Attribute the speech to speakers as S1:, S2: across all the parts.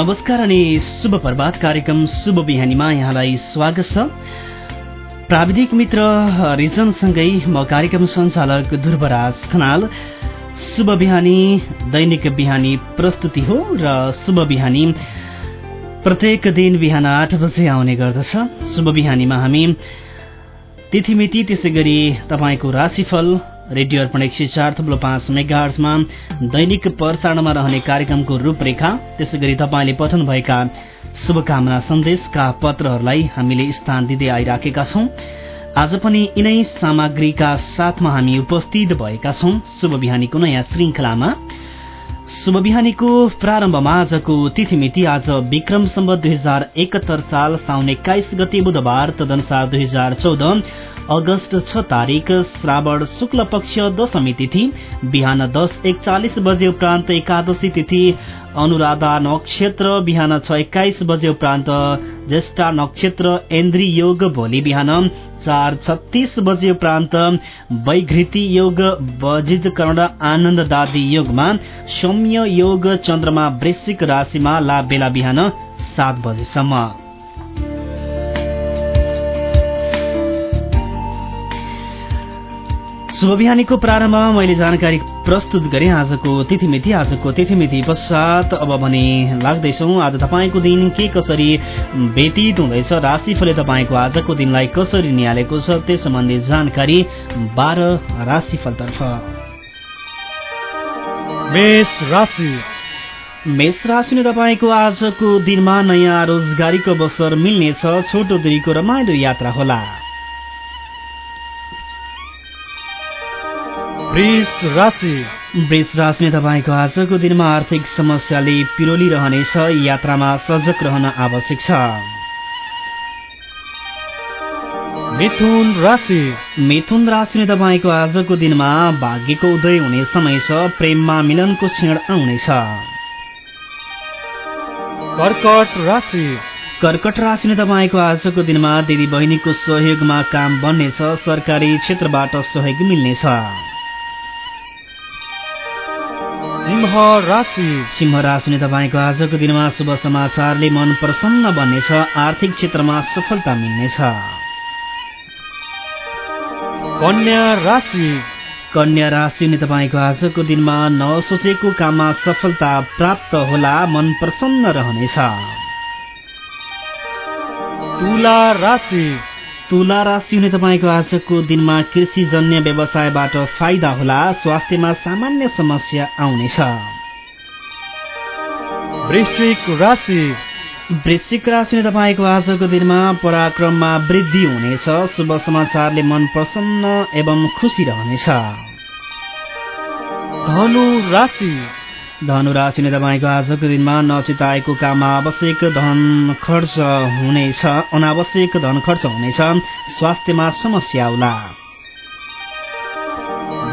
S1: नमस्कार अनि शुभ प्रभात कार्यक्रम शुभ बिहानीमा यहाँलाई स्वागत छ। प्राविधिक मित्र रिजनसँगै म कार्यक्रम सञ्चालक ध्रुवराज खनाल। शुभ बिहानी दैनिक बिहानी प्रस्तुति हो र शुभ बिहानी प्रत्येक दिन बिहान आठ बजे आउने गर्दछ। शुभ बिहानीमा हामी तिथिमिति त्यसै गरी तपाईँको राशिफल रेडियो अर्पण एक सय चार थप्लो पाँच मेगार्समा दैनिक प्रसारणमा रहने कार्यक्रमको रूपरेखा। त्यसै गरी तपाईँले पठाउनुभएका शुभकामना सन्देशका पत्रहरूलाई हामीले स्थान दिँदै आइराखेका छौं। आज पनि यिनै सामग्रीका साथमा हामी उपस्थित भएका छौं शुभ बिहानीको नयाँ श्रृङ्खलामा शुभ बिहानीको प्रारम्भमा आजको तिथिमिति आज विक्रम सम्बत दुई हजार एकहत्तर साल साउन एक्काइस गते बुधबार तदनुसार दुई हजार अगस्त छ तारिक श्रावण शुक्ल पक्ष दशमी तिथि बिहान दस एकचालिस बजे उपरान्त एकादशी तिथि अनुराधा नक्षत्र बिहान छ एक्काइस बजे उपरान्त ज्येष्ठा नक्षत्र इन्द्री योग भोलि बिहान चार छत्तीस बजे उपरान्त वैघृति योग बजित कर्ण आनन्द दादी योगमा सौम्य योग चन्द्रमा वृश्चिक राशिमा लाभ बेला बिहान सात बजेसम्म। शुभ बिहानीको प्रारम्भमा मैले जानकारी प्रस्तुत गरेँ आजको तिथिमिति। आजको तिथिमिति पश्चात अब भने लाग्दैछौ। आज तपाईँको दिन के कसरी व्यतीत हुँदैछ? राशिफलले तपाईँको आजको दिनलाई कसरी निहालेको छ? त्यस सम्बन्धी जानकारी बाह्र राशिफलतर्फ
S2: मेष राशि।
S1: मेष राशिले तपाईँको आजको दिनमा नयाँ रोजगारीको अवसर मिल्नेछ। छोटो दूरीको रमाइलो यात्रा होला।
S2: वृष राशि।
S1: राशिले तपाईँको आजको दिनमा आर्थिक समस्याले पिरोलिरहनेछ यात्रामा सजग रहन आवश्यक छ।
S2: मिथुन राशि।
S1: मिथुन राशिले तपाईँको आजको दिनमा भाग्यको उदय हुने समय छ प्रेममा मिलनको क्षण आउनेछ।
S2: कर्कट राशि।
S1: कर्कट राशिले तपाईँको आजको दिनमा दिदी बहिनीको सहयोगमा काम बन्नेछ सरकारी क्षेत्रबाट सहयोग मिल्नेछ।
S2: सिंह राशि
S1: सिंह राशिले तपाईँको आजको दिनमा शुभ समाचारले मन प्रसन्न बन्नेछ आर्थिक क्षेत्रमा सफलता मिल्नेछ।
S2: कन्या राशि।
S1: कन्या राशिले तपाईँको आजको दिनमा नसोचेको काममा सफलता प्राप्त होला मन प्रसन्न रहनेछ।
S2: तुला राशि।
S1: तुला राशि हुने तपाईँको आजको दिनमा कृषिजन्य व्यवसायबाट फाइदा होला स्वास्थ्यमा सामान्य समस्या आउनेछ।
S2: वृश्चिक राशि।
S1: राशिले तपाईँको आजको दिनमा पराक्रममा वृद्धि हुनेछ शुभ समाचारले मन प्रसन्न एवं खुसी रहनेछ।
S2: धनु राशि
S1: धनुराशिले तपाईँको आजको दिनमा नचिताएको काममा आवश्यक धन खर्च हुनेछ अनावश्यक धन खर्च हुनेछ। स्वास्थ्यमा समस्या आउला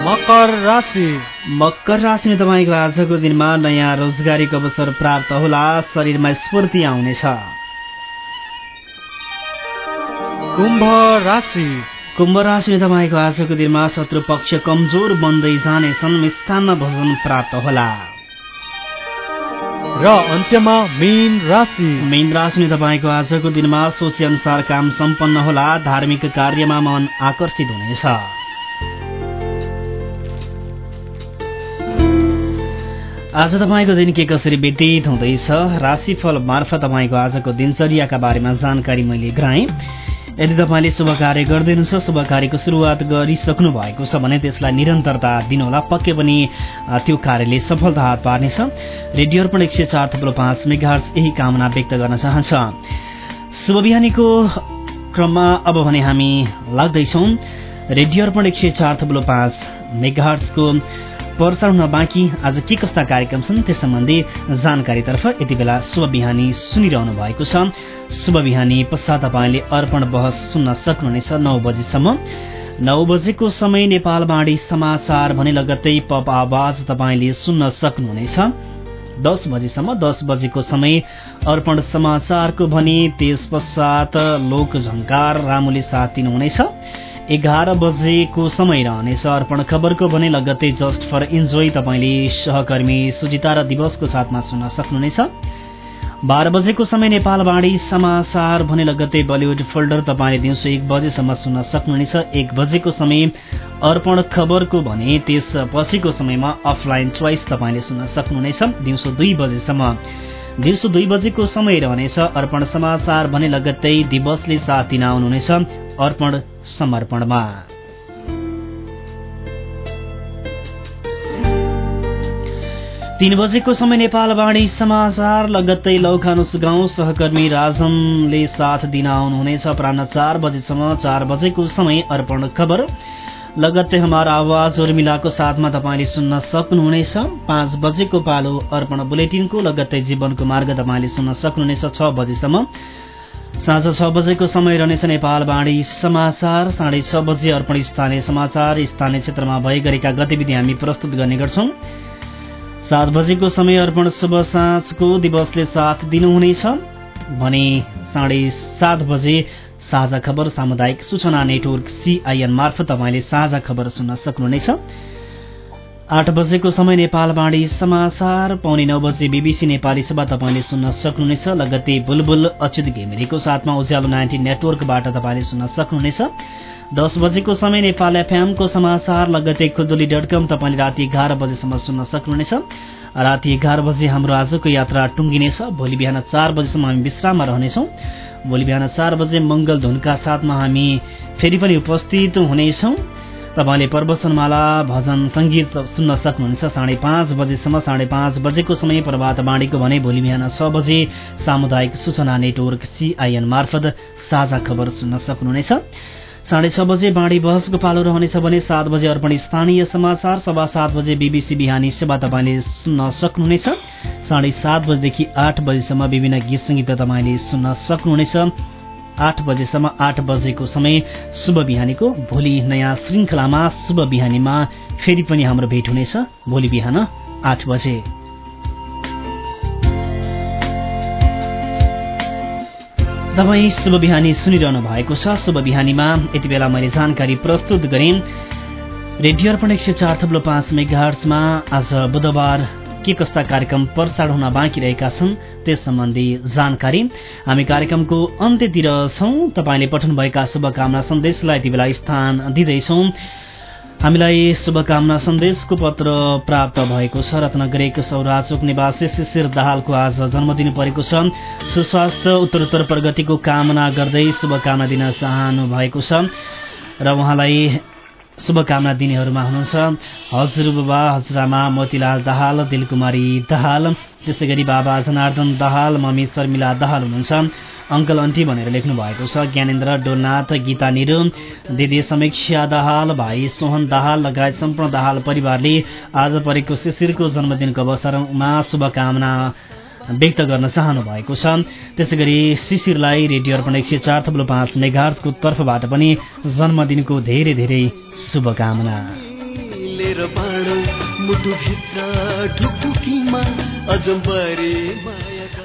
S2: मकर राशि।
S1: मकर राशिले तपाईँको आजको दिनमा नयाँ रोजगारीको अवसर प्राप्त होला शरीरमा स्फूर्ति आउनेछ।
S2: कुम्भ राशि।
S1: कुम्भ राशिले तपाईँको आजको दिनमा शत्रु पक्ष कमजोर बन्दै जानेछन् मिष्टान्न भोजन प्राप्त होला।
S2: र अन्त्यमा मेन राशि।
S1: मेन राशिले तपाईँको आजको दिनमा सोचे अनुसार काम सम्पन्न होला धार्मिक कार्यमा मन आकर्षित हुनेछ। आज तपाईँको दिन के कसरी व्यतीत हुँदैछ राशिफल मार्फत तपाईँको आजको दिनचर्याका बारेमा जानकारी मैले गराएँ। यदि तपाईँले शुभ कार्य गरिदिनुहुन्छ शुभ कार्यको सुरुवात गरिसक्नु भएको छ भने त्यसलाई निरन्तरता दिनुहोला पक्कै पनि त्यो कार्यले सफलता हात पार्नेछ। रेडियो अर्पण एक सय चार थप्लो पाँच मेगार्स यही कामना व्यक्त गर्न चाहन्छ। शुभ बिहानीको क्रममा अब भने हामी लाग्दैछौ। रेडियो अर्पण एक सय चार थप्लो पाँच मेगार्सको प्रसारण बाँकी। आज के कस्ता कार्यक्रम छन् त्यस सम्बन्धी जानकारीतर्फ यति बेला शुभ बिहानी सुनिरहनु भएको छ। शुभ बिहानी पश्चात तपाईँले अर्पण बहस सुन्न सक्नुहुनेछ नौ बजीसम्म। नौ बजेको समय नेपालवाणी समाचार भने लगत्तै पप आवाज तपाईँले सुन्न सक्नुहुनेछ। दस बजेसम्म दस बजेको समय अर्पण समाचारको भने त्यस पश्चात लोक झङ्कार रामुले साथ दिनुहुनेछ। एघार बजेको समय रहनेछ। अर्पण खबरको भने लगत्तै जस्ट फर इन्जोय तपाईँले सहकर्मी सुजिता र दिवसको साथमा सुन्न सक्नुहुनेछ। बाह्र बजेको समय नेपालवाणी समाचार भने लगत्तै बलिउड फोल्डर तपाईँले दिउँसो एक बजेसम्म सुन्न सक्नुहुनेछ। एक बजेको समय अर्पण खबरको भने त्यस पछिको समयमा अफलाइन चोइस तपाईँले सुन्न सक्नुहुनेछ। दिउँसो दुई बजेसम्म। दिउँसो दुई बजेको समय रहनेछ। अर्पण समाचार भने लगत्तै दिवसले साथ दिन आउनुहुनेछ। अर्पण समर्पणमा। तीन बजेको समय नेपालवाणी समाचार लगत्तै लौखानुस गाउँ सहकर्मी राजनले साथ दिन आउनुहुनेछ। अपराह चार बजेसम्म चार बजेको समय अर्पण खबर। लगत्तै हाम्रो आवाज उर्मिलाको साथमा तपाईँले सुन्न सक्नुहुनेछ। पाँच बजेको पालो अर्पण बुलेटिनको लगत्तै जीवनको मार्ग तपाईँले सुन्न सक्नुहुनेछ। छ बजेसम्म साँझ छ बजेको समय रहनेछ नेपालवाणी समाचार। साढे छ बजे अर्पण स्थानीय समाचार। स्थानीय क्षेत्रमा भए गरेका गतिविधि हामी प्रस्तुत गर्ने गर्छौं। सात बजेको समय अर्पण शुभ साँझको दिवसले साथ दिनुहुनेछ। भने साढे सात बजे साझा खबर सामुदायिक सूचना नेटवर्क सीआईएन मार्फत तपाईँले साझा खबर सुन्न सक्नुहुनेछ। आठ बजेको समय नेपालवाणी समाचार पाउने नौ बजे बीबीसी नेपाली सभा तपाईँले सुन्न सक्नुहुनेछ। लगत्तै बुलबुल अच्युत घिमिरेको साथमा उज्यालो नाइन्टी नेटवर्कबाट तपाईँले सुन्न सक्नुहुनेछ। दस बजेको समय नेपाल एफएमको समाचार लगतै खुजुली डट कम तपाईँले राति एघार बजेसम्म सुन्न सक्नुहुनेछ। राति एघार बजे हाम्रो आजको यात्रा टुङ्गिनेछ। भोलि बिहान चार बजेसम्म हामी विश्राममा रहनेछौँ। भोलि बिहान चार बजे मंगल धुनका साथमा हामी फेरि पनि उपस्थित हुनेछौँ। तपाईँले प्रवचनमाला भजन संगीत सुन्न सक्नुहुन्छ। साढे पाँच बजेसम्म साढे पाँच बजेको समय प्रभात बाँडेको भने भोलि बिहान छ बजे सामुदायिक सूचना नेटवर्क सीआईएन मार्फत साझा खबर सुन्न सक्नुहुनेछ। साढे छ बजे बाँडी बहसको पालो रहनेछ भने सात बजे अर्पण स्थानीय समाचार सभा सात बजे बीबीसी बिहानी सेवा तपाईँले सुन्न सक्नुहुनेछ। साढे सात बजेदेखि आठ बजेसम्म विभिन्न गीत सङ्गीत तपाईँले सुन्न सक्नुहुनेछ। आठ बजेसम्म आठ बजेको समय शुभ बिहानीको भोलि नयाँ श्रृङ्खलामा शुभ बिहानीमा फेरि पनि हाम्रो भेट हुनेछ। भोलि बिहान आठ बजे। तपाईँ शुभ बिहानी सुनिरहनु भएको छ। शुभ बिहानीमा यति बेला मैले जानकारी प्रस्तुत गरेँ। रेडियो अर्पण एक सय चार थप्लो पाँच मेगार्समा आज बुधबार के कस्ता कार्यक्रम प्रसारण हुन बाँकी रहेका छन् त्यस सम्बन्धी जानकारी हामी कार्यक्रमको अन्त्यतिर छौं। तपाईँले पठाउनुभएका शुभकामना सन्देशलाई यति बेला स्थान दिँदैछौ। हामीलाई शुभकामना सन्देशको पत्र प्राप्त भएको छ। रत्नगर एक सौराचोक निवासी शिशिर दाहालको आज जन्मदिन परेको छ। सुस्वास्थ्य उत्तरोत्तर प्रगतिको कामना गर्दै शुभकामना दिन चाहनु भएको छ। र उहाँलाई शुभकामना दिनेहरूमा हुनुहुन्छ। हजुरबुबा हजुरआमा मोतीलाल दाहाल दिलकुमारी दाहाल त्यसै गरी बाबा जनार्दन दाहाल मम्मी शर्मिला दाहाल हुनुहुन्छ। अङ्कल अन्टी भनेर लेख्नु भएको छ ज्ञानेन्द्र डोलनाथ गीता निरु दिदी समीक्षा दाहाल भाइ सोहन दाहाल लगायत सम्पूर्ण दाहाल परिवारले आज परेको शिशिरको जन्मदिनको अवसरमा शुभकामना व्यक्त गर्न चाहनु भएको छ। त्यसै गरी शिशिरलाई रेडियो अर्पण एक सय चार थप्लो पाँच मेघार्सको तर्फबाट पनि जन्मदिनको धेरै धेरै शुभकामना।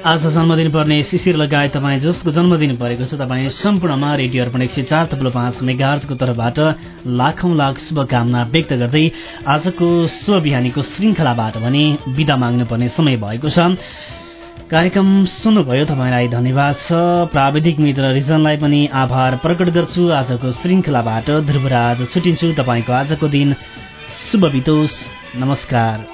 S1: आज जन्मदिन पर्ने शिशिर लगायत तपाईँ जसको जन्मदिन परेको छ तपाईँ सम्पूर्णमा रेडियो अर्पण एक सय चार थप्लो पाँच मेगार्जको तर्फबाट लाखौं लाख शुभकामना व्यक्त गर्दै आजको शुभ बिहानीको श्रृङ्खलाबाट भने विदा माग्नुपर्ने समय भएको छ। कार्यक्रम सुन्नुभयो तपाईँलाई धन्यवाद छ। प्राविधिक मित्र रिजनलाई पनि आभार प्रकट गर्छु। आजको श्रृङ्खलाबाट ध्रुवराज छुटिन्छु। तपाईँको आजको दिन शुभ बितोष नमस्कार।